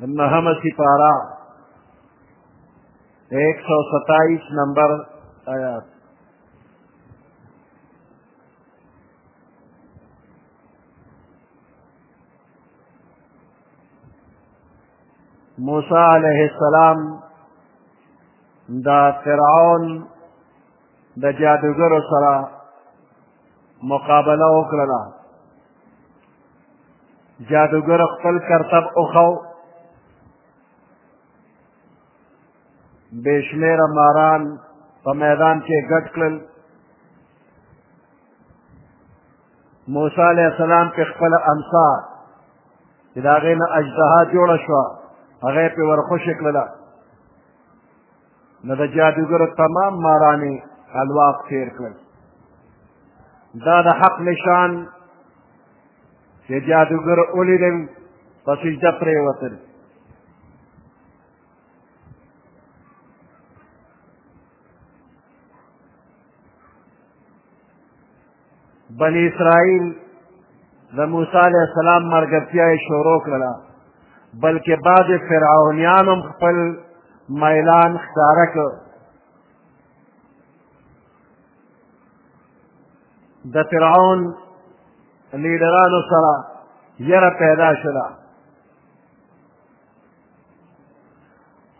نهمه سپاره ایک سو ستائیس نمبر آیات موسی علیہ السلام دا فرعون د جادوګرو سره مقابله وکړله جادوګر خپل کرتب وښو بې شمېره ماران په میدان کې ګډ کړل موسی علیه السلام په خپله امسا چې د هغې نه اجدها جوړه شوه هغه یې پرې ورخوشې کړله نو د جادوګرو تمام مارانې الواق تېر کړل دا د حق نشان چې جادوګر ولیدل په سجده پرېوتل بني اسرائیل د موسی علیه السلام مرګتیا یې شروع کړله بلکې بعض فرعونیان هم خپل میلان ښکاره کړ د فرعون لیډرانو سره یره پیدا شوه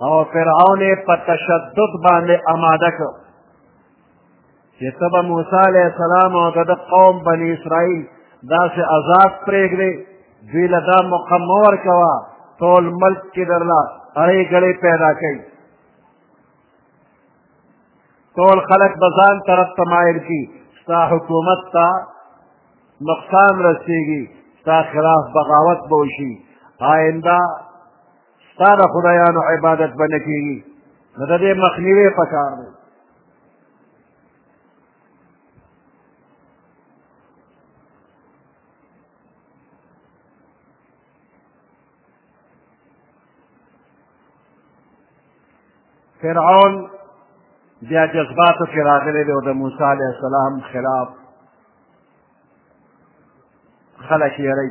او فرعون په تشدد باندې آماده کړ چې ته به موسی علیه السلام او د ده قوم بني اسرائیل داسې عذاب پرېږدې دوی له دا موقع مه ورکوه ټول ملک کې درله اړې ګړې پیدا کوي ټول خلک به ځان طرف ته مایل کړي ستا حکومت ته نقصان رسېږي ستا خلاف بغاوت به وشي آینده ستا د خدایانو عبادت به نه کېږي نو د دې مخنیوی پکار دی فرعون بیا جذباتو کې راغلی دی او د موسی علیه السلام خلاف خلک یری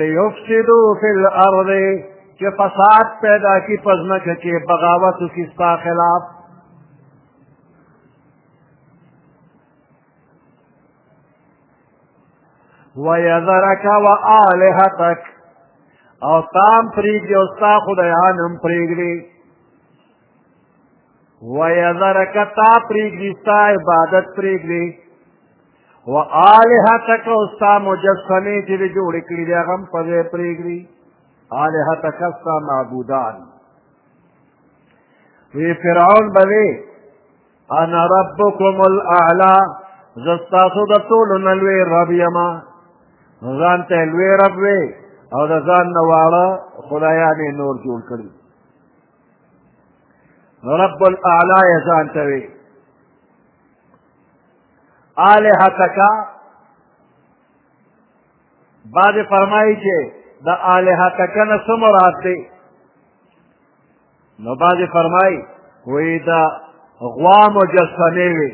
لیفسدو فی الارض چې فساد پیدا کی پزمکه کې بغاوت کی ستا خلاف ويذرك وآلهتك او تام پریږدي او ستا خدایان هم پریږدي ويذرك تا پریږدي ستا عبادت پریږدي و آلهتک او ستا مجسمې چې دې جوړې کړي دي هغه هم په ځای پرېږدي آلهتک ستا معبودان وی فرعون به وی انا ربکم الاعلی زه ستاسو د ټولو نه لوی رب یم ځان ته لوی رب وی او د ځان نه واړه خدایان یې نور جوړ کړي رب الاعلی یې ځان ته وی الہتک بعد فرمایي چې د الہتک نه څه مراد دی نو بعد فرمایي وی دا غوا مجسمه وي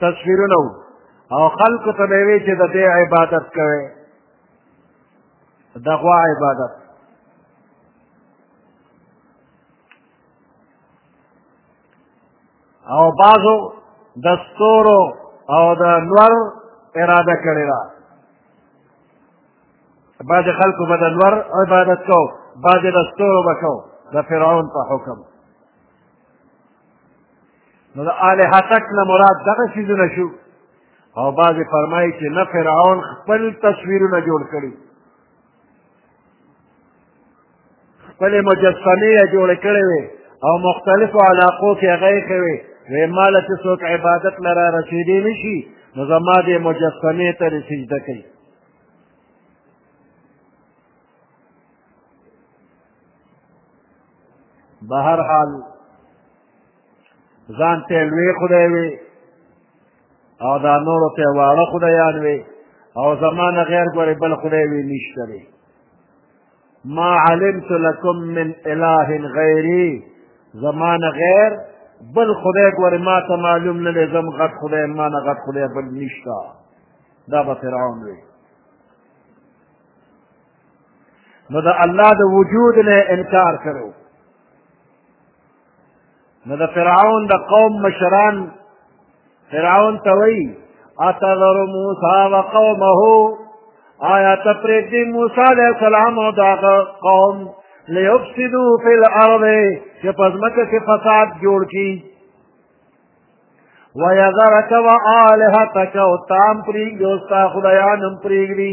تصویرونه او خلق ته به وی چې د دې عبادت کوي د غوا عبادت او بعضو د ستورو او د نور اراده کړې ده بعضې خلکو به د نور عبادت کو بعضې د ستورو به کو د فرعون په حکم نو د الهتک نه مراد دغه څیزونه شو او بعضې فرمایي چې نه فرعون خپل تصویرونه جوړ کړي خپلې مجسمې یې جوړې کړې وې او مختلفو علاقو کې هغه یې کوي وې ما له چې څوک عبادت له را رسېدی نه شي نو زما دې مجسمې ته دې سجده کوي بهر حال ځان ته لوی خدای وي او دا نورو ته واړه خدایان وي او زمانه غیر ګورې بل خدای وي نشته دی ما علمت لکم من اله غیری زمان غیر بل خدای ګورې ما ته معلوم نه دی زم غټ خدای ما نه غټ خدای بل نشته دا به فرعون وي نو د الله د وجود نه انکار کړو نو د فرعون د قوم مشران فرعون ته وایي اتذر موسی و قومه آیا ته پرېږدې موسی علیه السلام او د هغه قوم لیفسدو فی الارض چې په ځمکه کې فساد جوړ کړي ویذرک و آلهتک او تام پرېږدي او ستا خدایان هم پرېږدي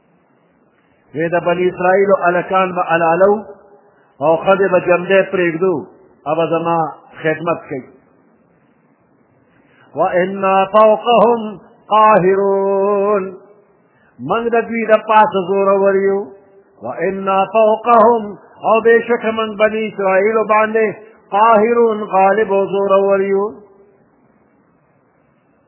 وی د بني اسرائیلو الکان به الالو او ښځې به جمدی پرېږدو او به زما خدمت کوي وانا فوقهم قاهرون موږ د دوی د پاسه زورور یو وانا فوقهم او بېشکه موږ بني اسرائیلو باندې قاهرون غالب او زورور یو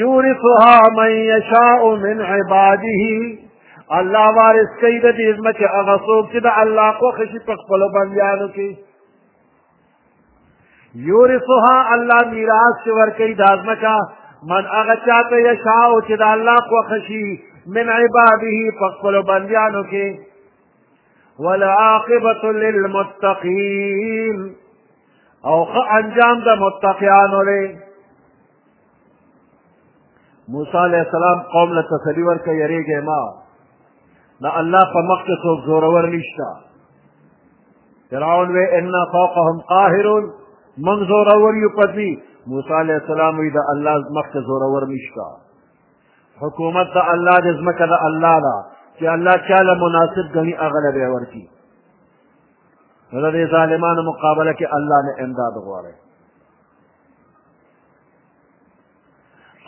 یورثها من یشاء من عباده الله وارث کوي د دې ځمکې هغه څوک چې د الله خوښه شي په خپلو بندیانو کې یورثها الله میراث چې ورکوي دا ځمکه من هغه چاته یشاء چې د الله خوښه شي من عباده په خپلو بندیانو کې والعاقبة للمتقين او خ انجام د متقیانو لري موسی علیه السلام قوم له تسلي ورکړه یریږئ ما د الله په مخ کې څوک زورور نشته فرعون وی انا فوقهم قاهرون من زورور یو پدوی موسی علیه السلام وی د الله مخ کې زورور نشته حکومت د الله د ځمکه د الله ده چې الله چاله مناسب ګڼي هغه له به ورکي نو د ظالمانو مقابله کې الله نه امداد غواړي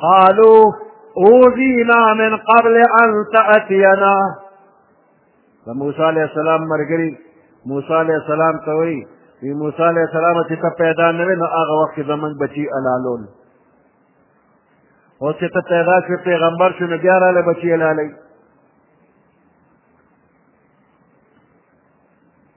قالو اوذینا من قبل ان تأتینا د موسی علیه السلام مرګري موسی علیه السلام ته وایي وی موسی علیه السلام چې ته پیدا نه وې نو هغه وخت کې زمونږ بچي الالول اوس چې ته پیدا شوې پیغمبر شو نو بیا راله بچي الالوي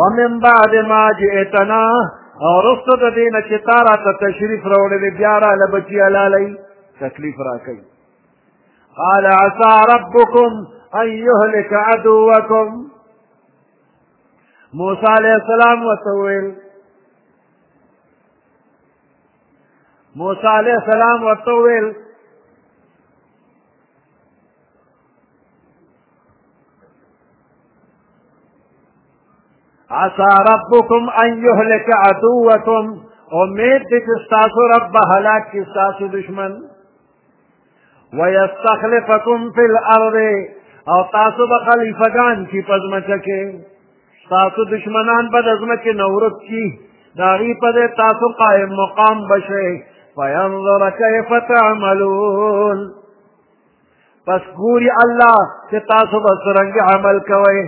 ومن بعد ما جئتنا او رسو د دې نه چې تا راته تشریف راوړلې بیا راله بچي حلالوي تکلیف راکوي قال عسى ربكم ان يهلك عدوكم موسی علیہ السلام ورته وویل موسی علیہ السلام ورته وویل عسى ربكم ان يهلك عدوكم امید دې چې ستاسو رب به هلاک کړي ستاسو دشمن ويستخلفكم في الارض او تاسو به خلیفګان شي په ځمکه کې ستاسو دشمنان به د ځمکې نه ورک شي د هغوی په ځای تاسو قایم مقام به شئ فینظر کیف تعملون پس ګوري الله چې تاسو به څرنګه عمل کوئ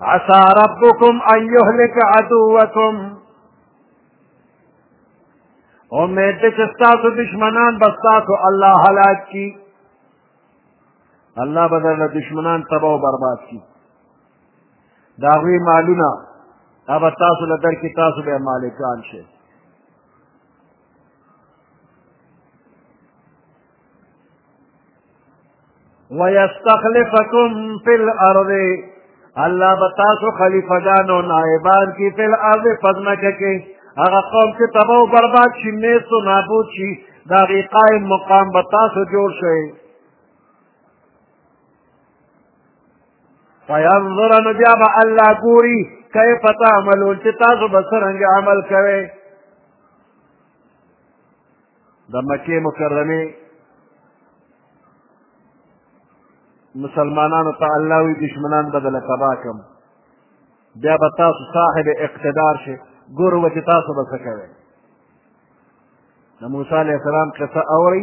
عسى ربكم ان يهلك عدوكم امید چې ستاسو دشمنان به ستاسو الله هلاک کی الله به درله دشمنان تباه و برباد کی د هغوی مالونه دا به تاسو له درکې تاسو به مالکان شئ ويستخلفكم في الارض الله بتاسو خلیفگان و نائبان کی فی الارض فضمکه کی هغه قوم چې تباہ و برباد شي نیست و نابود شي د هغې قایم مقام به تاسو جوړ شئ فینظر نو بیا به الله ګوري کیف تعملون چې تاسو به څرنګه عمل کوئ د مکې مکرمې مسلمانانو ته الله وی دشمنان به دله تبا کم بیا به تاسو صاحب اقتدار شي ګورو به چې تاسو به څه کوئ د موسی علیه السلام قصه اورئ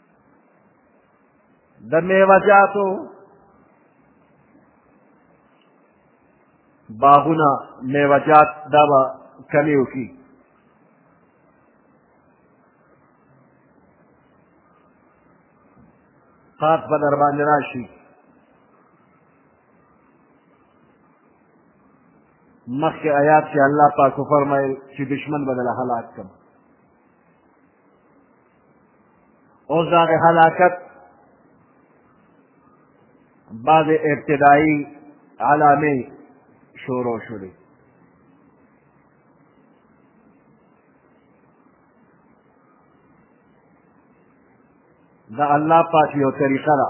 د میوه جاتو باغونه میوه جات دا به کمی وکړي قات به در باندې راشي مخکې آیات کې الله پاک وفرمایل چې دشمن به دله هلاک کړم اوس د هغې هلاکت بعضې ابتدایي علامې شروع شولې د الله پاک یو طریقه ده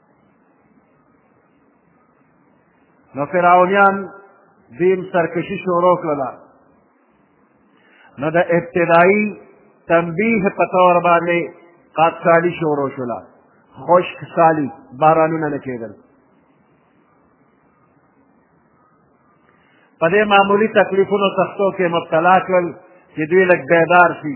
نو فرعونیان دیم سرکشي شروع کړله نو د ابتدایي تنبیه په طور باندې قادسالي شروع شوله خشک سالي بارانونه نه کېدل په دې معمولي تکلیفونو سختو کې مبتلا کړل چې دوی لږ بیدار شي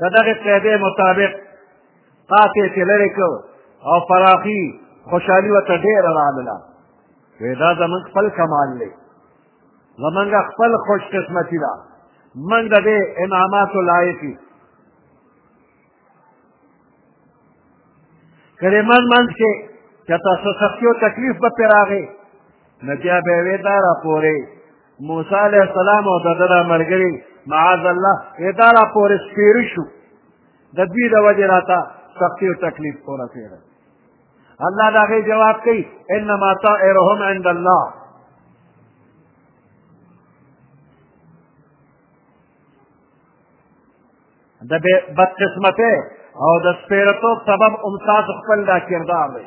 د دغې قاعدې مطابق قاطع چې لرې کړ او فراخي خوشحالي ورته ډېره راغله وی دا زمونږ خپل کمال دی زمونږ خپل خوش قسمتي ده موږ د دې انعاماتو لایق یو که د منځ منځ کې که تاسو سختي او تکلیف به پرې راغی نو بیا به یې وې دا راپورې موسی علیه السلام او د ده دا ملګري معاذ الله یې دا را پورې سپېري شو د دوی د وجې راته سختي او تکلیف پوره کېده الله د هغې جواب کوي انما طائرهم عند الله د بدقسمتۍ او د سپېرتوب سبب هم تاسو خپل دا کردار دی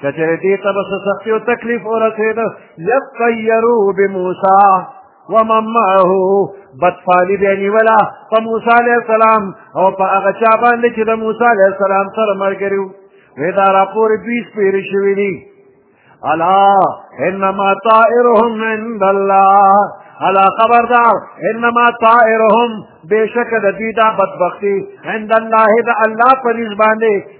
که چېرې دې ته به څه سختي او تکلیف ورسېده یطیرو بموسی ومن معه بدفالی بیا نیوله په موسی علیه السلام او په هغه چا باندې چې د موسی علیه السلام سره ملګري وو وې دا راپورې دوی سپېرې شوي دي الا انما طائرهم عند الله الا خبردار انما طائرهم بشک د دې دا بدبختی عند الله د الله په نسبت باندې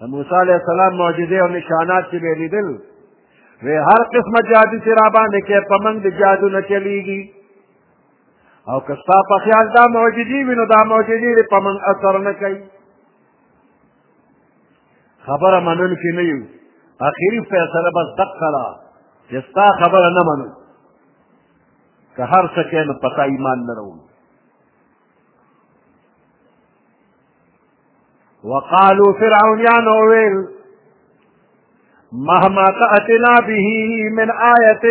د موسی علیه السلام معجزې او نشانات چې به یې لیدل وی هر قسمه جادو چې را باندې کې په موږ د جادو نه چلیږي او که ستا په خیال دا معجزې وي نو دا معجزې دې په موږ اثر نه کوي خبره منونکي نه یو اخري فیصله بس دقه ده چې ستا خبره نه منو که هر څه کې نو پتا ایمان نه راوړو وقالو فرعونیان وویل مهما تأتنا به من آیت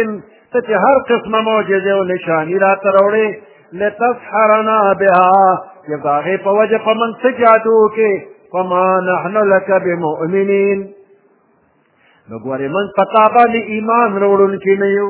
ته چې هر قسمه معجزه او نشاني راته راوړې لتسحرنا بها چې د هغې په وجه په موږ څه جادو کې فما نحن لك بمؤمنین نو ګورې موږ په تا باندې ایمان راوړونکي نه یو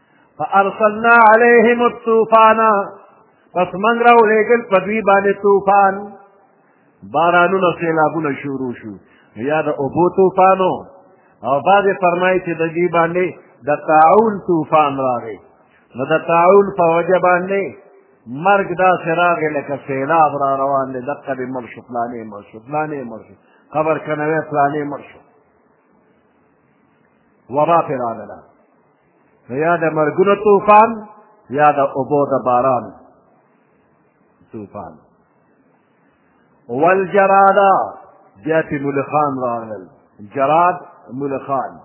فارسلنا عليهم الطوفان پس من را ولېږل په دوی باندې طوفان بارانونه سېلابونه شروع شو یا د اوبو طوفانو او بعضې فرمایي چې د دوی باندې د تعاون طوفان راغی نو د تعاون په وجه باندې مرګ داسې راغی لکه سېلاب را روان دی دقه دې مړ شو فلانې مړ شو فلانې مړ شو قبر کنوی فلانې مړ شو وبا پرې راغله نو یا د مرګونو طوفان یا د اوبو د باران طوفان والجرادا بیا پې ملخان راغلل جراد ملخان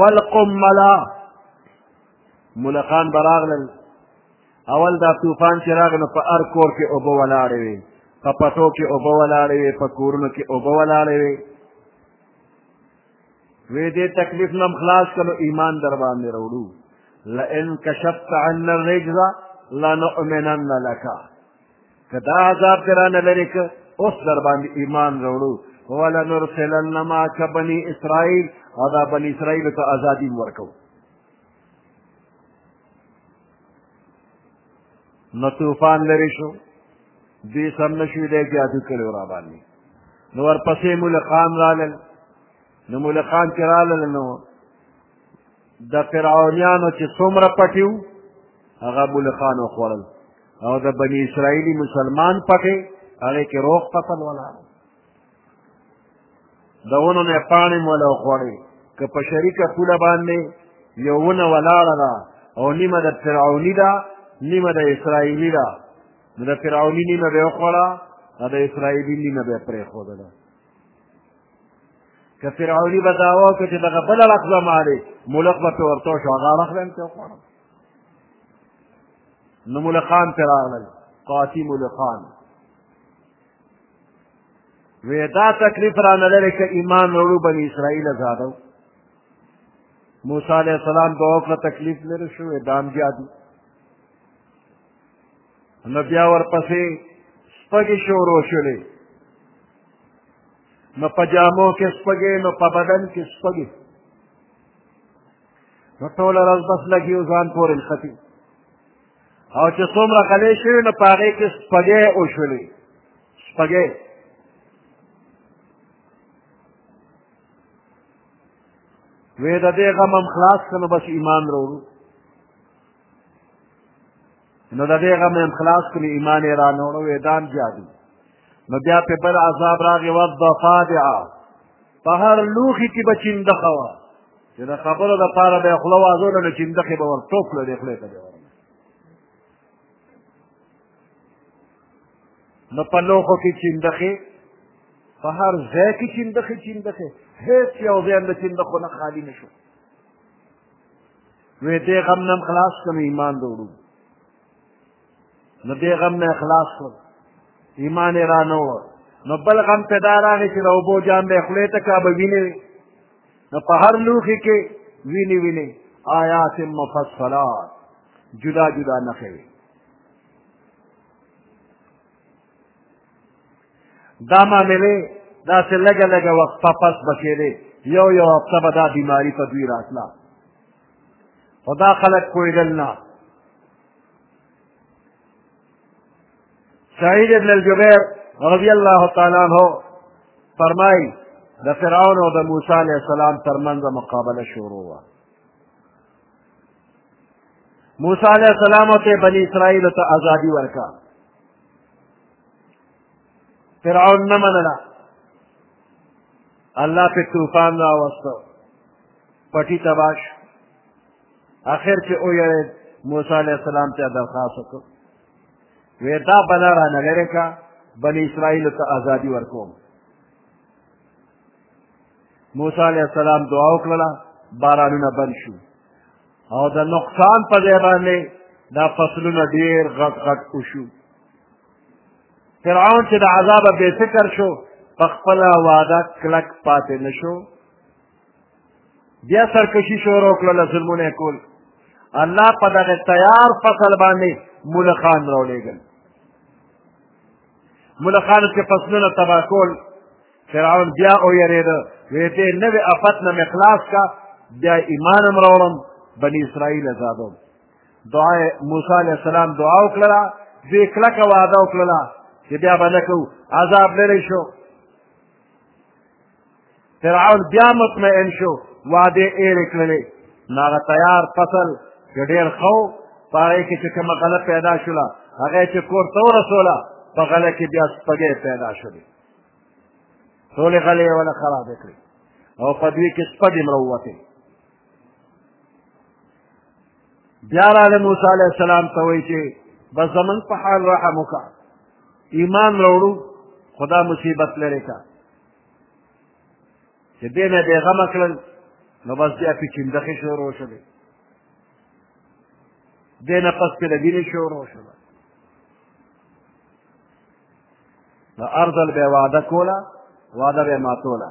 والقملا ملخان به راغلل اول دا طوفان چې راغی نو په هر کور کې اوبه ولاړې وې په پټو کې اوبه ولاړې وې په کورونو کې اوبه ولاړې وې وې دې تکلیف نم خلاص کړو ایمان در باندې وروړو لئن کشفت عنا الرجز لنؤمنن لك کدا عذاب درانه لري که اوس در باندې ایمان وروړو ولنرسلن معك بني اسرائيل او دا بني اسرائيل ته ازادي ورکوو نو طوفان لرې شو دوی سم نه شوي دی جادو کړی را باندې نو ورپسې ملقان رالل نو ملقان چې رالل نو د فرعونیانو چې څومره پټي وو هغه ملقان وخوړل او د بني اسرائیلي مسلمان پټې هغې کې روغ فصل ولاړ د ونو نه پاڼې مو له وخوړې که په شریکه پوله باندې یو ونه ولاړه ده او نیمه د فرعوني ده نیمه د اسرائیلي ده نو د فرعوني نیمه به یې وخوړه او د اسرائیلي نیمه به یې پرېښودله که فرعوني به دعوا وکړه چې دغه بل اړخ زما دی ملک به پرې ورته شو هغه اړخ به هم پرې وخوړم نو ملخان پرې راغلل قاطي ملخان وی دا تکلیف را نلره که ایمان وروړو بنی اسرائیل زادو موسی علیہ السلام دعا وکړه تکلیف لري شو دام جادو نو بیا ورپسې سپګې شروع شولې نو په جامو کې سپګې نو په بدن کې سپګې نو ټوله ورځ بس لګي او ځان پورې نښتي او چې څومره غلې شوې نو په هغې کې سپګې وشولې سپګې وې د دې غم هم خلاص کړه نو بس ایمان راوړو نو د دې غم هم خلاص کړو ایمان یې رانوړو وې دام جادو نو بیا په بل عذاب راغی وضفادعه په هر لوښي کې به چیندخه وه چې د خبرو د پاره به خوله وازونه نو چیندخې به ور ټوپ کړه دې خولې ته به ورنه نو په لوښو کې چیندخې په هر ځای کې چیندخې چیندخې هېڅ یو ځای د چیندخو نه خالي نه شو وې دې غم نه خلاص کړم ایمان دوړو نو دې غم نه خلاص کړم ایمان یې رانه وړ نو بل غم پیدا راغی چې د اوبو جام به خولې ته کا به وینې نو په هر لوښي کې وینې وینې آیات مفصلات جدا جدا نښې وي دا معاملې داسې لږه لږه وقفه پس به کېدې یو یو هفته به دا بیماري په دوی راتله خو دا خلک پوهېدل نه سعید ابن الجبیر رضی الله تعالی عنہ فرمایي د فرعون او د موسی علیه السلام ترمنځ مقابله شروع وه موسی علیه السلام ته بنی اسرائیل ته ازادي ورکا فرعون نه منله الله په طوفان راوسته پټي تباش اخر چې وویل موسی علیه السلام ته درخواست وکړ وی دا بلا رانه لرې کړه بني اسرائیلو ته ازادي ورکوم موسی علیه السلام دعا وکړله بارانونه بند شو او د نقصان په ځای باندې دا فصلونه ډېر غټ غټ وشو فرعون چې د عذابه بې فکر شو په خپله وعده کلک پاتې نه شو بیا سرکشي شروع کړله ظلمونه یې کول الله په دغه تیار فصل باندې ملخان راولېږل ملخانو چې فصلونه تباه کول فرعون بیا ویرېده وی دې نوې افت نه مې خلاص کا بیا ایمان هم راوړم بني اسرائیل ازادوم دعا موسی علیه السلام دعا وکړله دوی کلکه وعده وکړله چې بیا به نه کوو عذاب لرې شو فرعون بیا مطمئن شو وعدې ایرې کړلې نو هغه تیار فصل چې ډېر ښه و په هغې کې چې کومه غله پیدا شوله هغه چې کور ته ورسوله په غله کې بیا سپګۍ پیدا شولې ټولې غلې یې ونه خرابې کړې او په دوی کې سپګې هم راووتې بیا راغله موسی علیه السلام ته وایي چې بس زمونږ په حال رحم وکړه ایمان راوړو خدا مصیبت لرې کړه چې دې نه بېغمه کړل نو بس بیا پې چندخې شروع شوې دې نه پس پې لګینې شروع شوه نو ارزل به وعده کوله وعده به ماتوله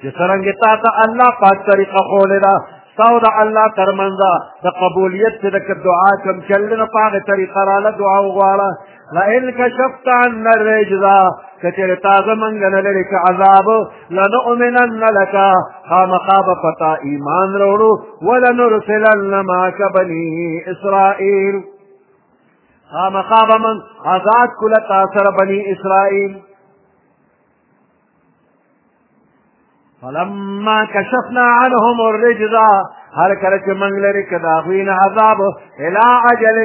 چې څرنګه تا ته الله پاک طریقه ښوولې ده ستا او د الله تر منځ د قبولیت چې د دعا کوم چل نه په هغې طریقه راله دعا وغواړه لئن کشفت عنا الرجز کچر تازه منګ نه لري که عذاب لنؤمنن لك خامخا به پتا ایمان راوړو ولنرسلن معك بني اسرائیل خامخا به من آزاد کله تا سره بني اسرائیل فلما کشفنا عنهم الرجز هر کله چې موږ لرې که د هغوی نه عذاب الی اجل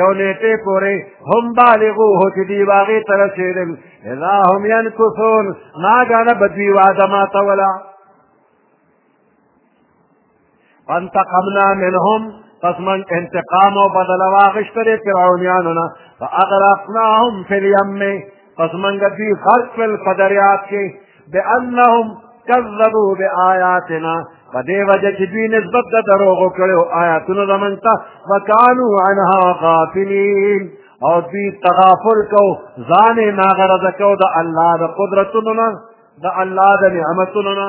یو نیټې پورې هم بالغوه چې دوی به هغې ته رسېدل اذا هم ینکثون ناګانه به دوی وعده ماتوله فانتقمنا منهم پس من انتقام او بدله واخیستلې فرعونیانو نه فاغرقناهم فی الیم پس منګه دوی غرق کړل په دریاب کې بانهم کذبوا بآیاتنا په دې وجه چې دوی نسبت د دروغو کړو آیاتونو زمونږ ته وکانو عنها غافلین او دوی تغافل کو ځان یې ناغرضه کو د الله د قدرتونو نه د الله د نعمتونو نه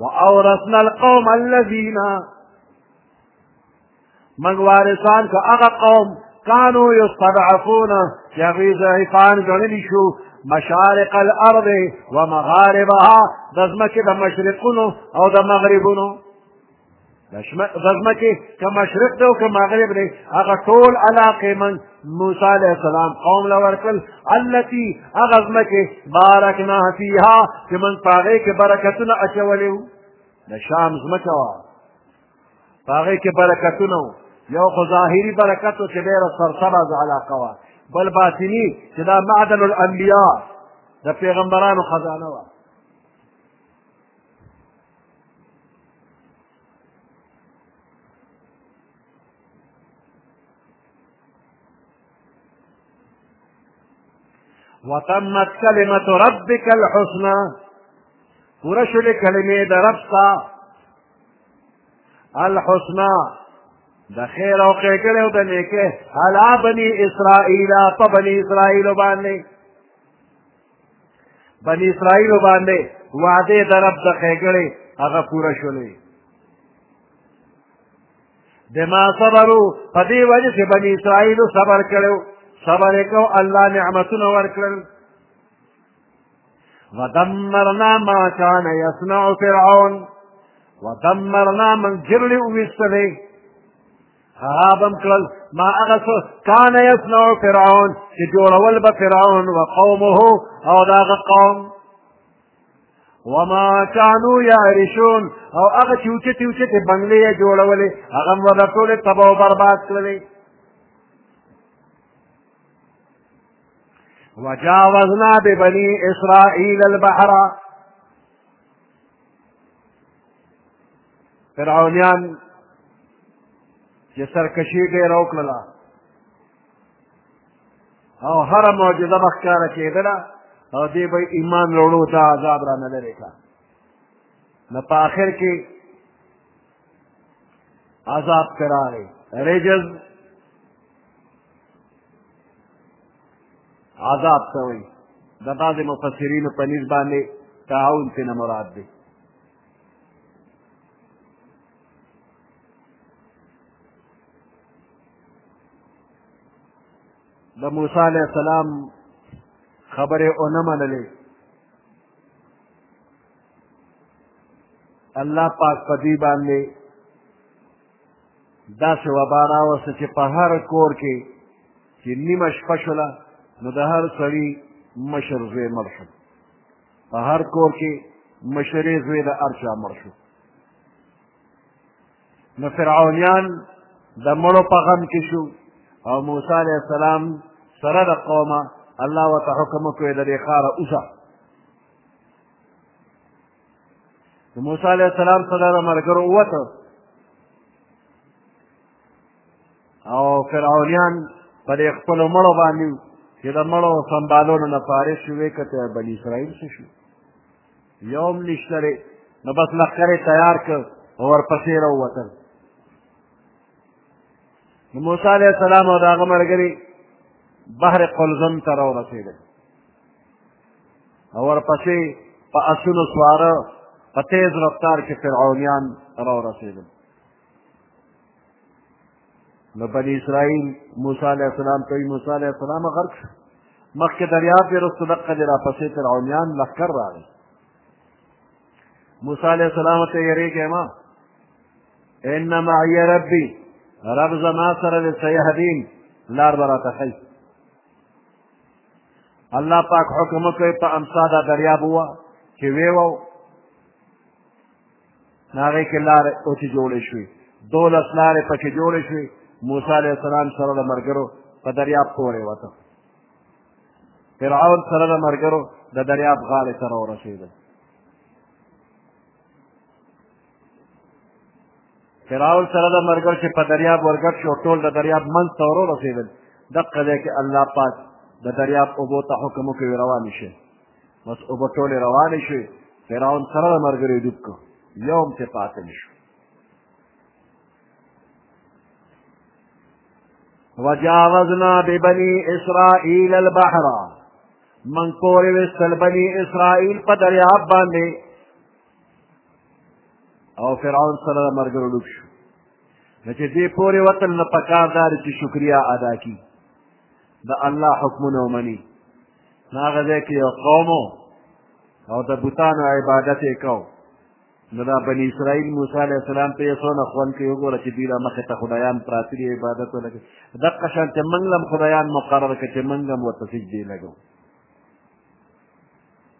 واورثنا القوم الذين من وارثان که هغه قوم کانو یستضعفون چې هغوی ضعیفان ګڼلی شو مشارق الارض و مغاربها د ځمکې د مشرقونو او د مغربونو د ځمکې که مشرق دی او که مغرب دی هغه ټول علاقې من موسی علیه السلام قوم له ورکړل التي هغه ځمکې بارکنا فیها چې من په هغې کې برکتونه اچولي وو د شام ځمکه وه په هغې کې برکتونه وو یو خو ظاهري برکت و چې ډېره سرسبزه علاقه وه بل باطني چې دا معدن الانبیا د پیغمبرانو خزانه وه وتمت كلمة ربك الحسنى پورا شولې کلمې د رب ستا الحسنى د خیر او ښېګړې او د نیکې علا بني اسرائیل په بني اسرائیلو باندې بني اسرائیلو باندې وعدې د رب د ښېګړې هغه پوره شولې بما صبرو په دې وجه چې بني اسرائیلو صبر کړو صبر یې کو الله نعمتونه ورکړل ودمرنا ما كان يصنع فرعون ودمرنا من جرل ويستلي هغه بم کړل ما هغه څه کان یصنع فرعون چې جوړول به فرعون و قومه او داغه قوم وما كانوا يعرشون او هغه چې اوچتې اوچتې بنګلې یې جوړولې هغه هم ورته ټولې تباه او برباد کړلې وجاوزنا ببني اسرائيل البحر فرعونیان چې سرکشي ډېره وکړله او هره معجزه به ښکاره کېدله او دې به ایمان وروړو ته عذاب رانه لرې کړه نو په آخر کې عذاب پرې راغی رجز عذاب ته وایي د بعضې مفسرینو په نیز باندې تعاون ترې مراد دی د موسی علیه السلام خبرې ونه منلې الله پاک په دې باندې داسې وبا راوسته چې په هر کور کې چې نیمه شپه شوله نو د هر سړي مشر زوی مړ شو په هر کور کې مشرې زوی د هر چا مړ شو نو فرعونیان د مړو په غم کې شو او موسی علیه السلام سره د قومه الله ورته حکم وکړو د دې ښاره اوسه د موسی علیه السلام سره د ملګرو ووته او فرعونیان په دې خپلو مړو باندې چې د مړو سمبالونو نه فارغ شو ویې کته بني اسرائیل څه شو یو هم نشته دی نو بس لښکر یې تیار کړ او ورپسې راووتل نو موسی علیه السلام او د هغه ملګري بحر قلزم ته راورسېدل ورپسې په اسونو سواره په تیز رفتار کې فرعونیان راورسېدل نو بني اسرائیل موسی علیه السلام ته موسی علیه السلام غرق شو مخکې دریاب یې رسته دقه دې راپسې فرعونیان لښکر راغی موسی علیه السلام ته یریږی ما ان معی ربی رب زما سره دی سیهدین لار به راته ښیي الله پاک حکم وکړي په امسا دا دریاب وه چې ویوو نو هغې کې لارې اوچې جوړې شوې دولس لارې پکې جوړې شوې موسی علیه السلام سره د ملګرو په دریاب پورې وته فرعون سره د ملګرو د دریاب غاړې سره ورسېدل فرعون سره د مرګر چې په دریاب ورګټ شو ټول د دریاب منځ ته ورو رسېدل دقه دی کې الله پاک د دریاب اوبو ته حکم وکړي روانې شي بس اوبه ټولې روانې شوې فرعون سره د مرګرې ډوب کړو یو هم ترې پاتې نه شو وجاوزنا ببني اسرائيل البحر من پورې وستل بني اسرائيل په دریاب باندې او فرعون سره د مرګ ډوب شو نو چې دې پورې وتل نه پکار دار چې شکریا ادا کی د الله حکمونه ومني نو هغه ځای کې یو قوم او د بوتانو عبادت یې کو نو دا بني اسرائیل موسی علیه السلام ته یې څونه خوند کوي وګوره چې دوی لا مخې ته خدایان پراته دي عبادت ولګي دقه شان چې موږ هم خدایان مقرر کړه چې موږ هم ورته سجدې لګو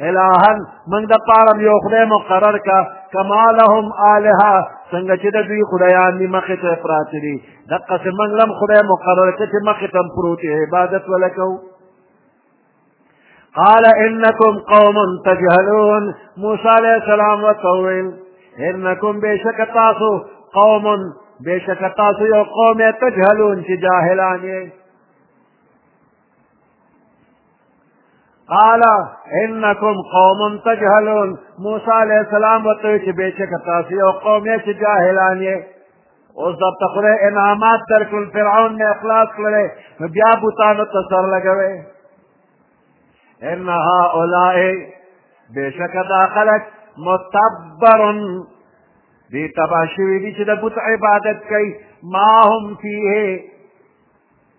الها من د پاره یو خدای مقرر کا کما لهم الها څنګه چې د دوی خدایان دي مخې ته پراته دي دقه چې من لم خدای مقرر کړ چې مخې ته پروت عبادت ولکو قال انکم قوم تجهلون موسی علیہ السلام وتویل انکم بشک تاسو قوم بشک تاسو یو قوم تجهلون چې جاهلان یې قال انکم قوم تجهلون موسی علیہ السلام وته چې بشک تاسو یو قوم یې چې جاهلان یې اوس د تخره انعامات تر کول فرعون نه اخلاص کړي نو بیا بوتانو ته سر لګوي ان هؤلاء بشک دا خلق متبر دی تباشوی دی چې د بت عبادت کوي ما هم فيه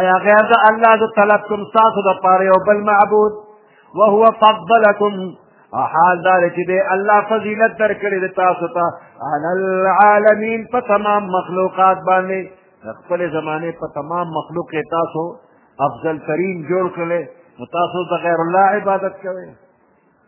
آیا غیر د الله د طلب کوم ستاسو دپاره یو بل معبود وهو فضلکم حال دار چې دی الله فضیلت درکړی د تاسو ته علی العالمین په تمام مخلوقات باندې د خپلې زمانې په تمام مخلوق یې تاسو افضل ترین جوړ کړی نو تاسو د غیر الله عبادت کوئ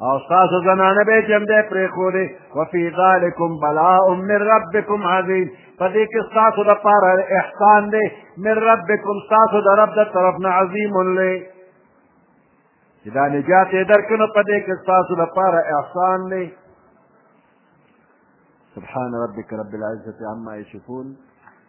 او ستاسو زنانه به چې همدی پرېښودې وفي ذلکم بلاء من ربکم عظیم په دې کې ستاسو دپاره احسان دی من ربکم ستاسو د رب د طرف نه عظیم دی چې دا نجات یې درکړي نو په دې کې ستاسو دپاره احسان دی سبحان ربك رب العزة عما يشفون